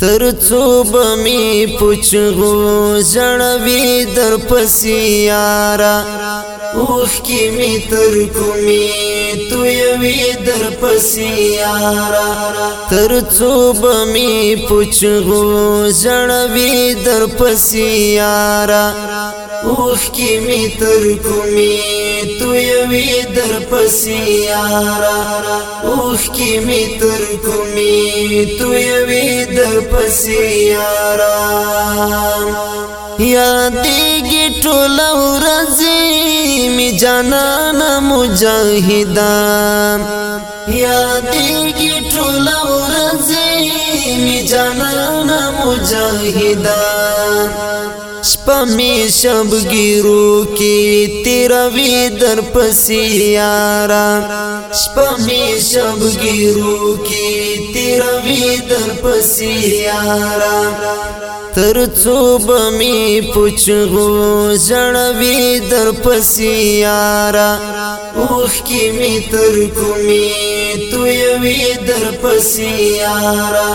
تر څو بمی پچغو زړوي در پسیارا اوخ کی می تر کومی تو یوی در پسیارا تر څو بمی پچغو زړوي در پسیارا اوخ کی می تر کومی تو یوی در پسی یارا اوخ کی می تر کومی تو یوی در پسی یارا یادې کې ټول ورځې می جانا مجاهدان یادې کې ټول ورځې می جانا مجاهدان شپمی شب گیرو کی تیروی در پسیارا شپمی شب گیرو کی تیروی در پسیارا ترڅو بمی پوچغو ژړوي در پسیارا اوخ کی می تر کومي تو یوی در پسیارا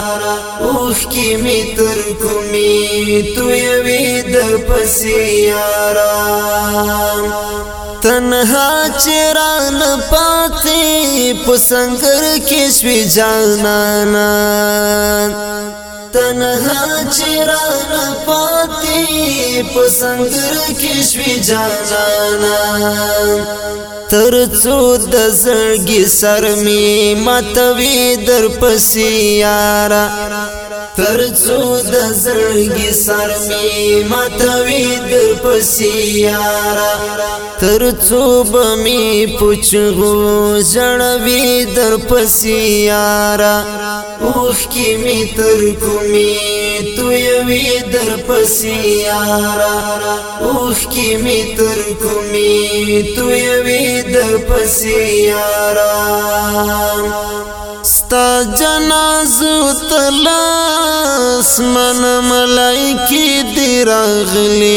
اوخ کی می تر کمی تو یوی در پسیارا تنها چران پاتی پسنگر کی شوی جانانا تنها چرانا پاتی پسنگر کشوی جانانا ترڅو د زړګي سر می ماتوي در پسیارا ترڅو د زړګي سر می ماتوي در پسیارا ترڅو بمی پوچغو ژړوي در پسیارا اوخ کی می تر کومي تو یوي در پسیارا اوخ کی می تر کومي تو یوي در پسیارا ستا جنازو تلاس من ملائکی دی راغلی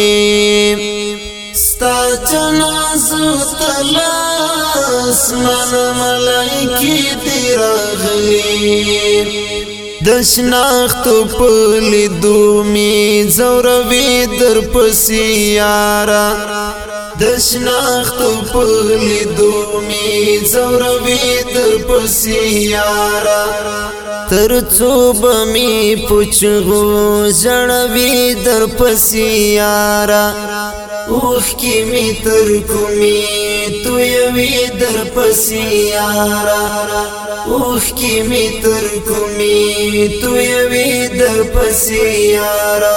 ستا جنازو تلاس من ملائکی دی راغلی دشناخت پلی دومی زوروی در پسیارا د شناخت په لیدو می زوروي تر پسیارا تر څوب می پوچغو ژړوي در پسیارا اوخ کی می تر کومي تو یوي در پسیارا اوخ کی می تر کومي تو یوي در پسیارا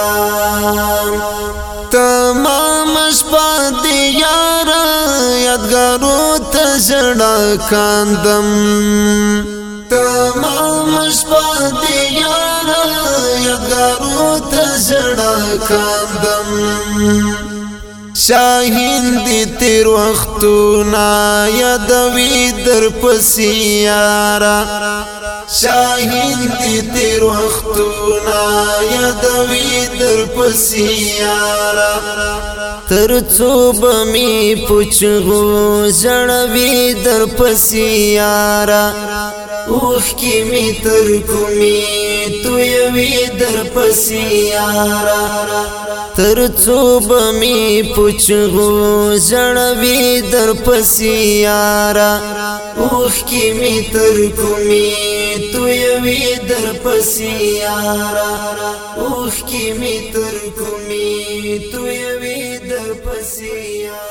زړه کاندم تمام شپه دی یار یګارو ته زړه کاندم شاهین دی تیر وختونه یادوي در پسیارا شاهین دی تیر وختونا یادوی در پسیارا ترڅو بمی پوچغو زړوی در پسیارا اوخ کی می تر کومی تو یوی در پسیارا تر څوب می پوچغو ژړوي در پسیارا اوخ کی می تر کومی تو یوی در پسیارا اوخ کی می تر کومی تو یوی در پسیارا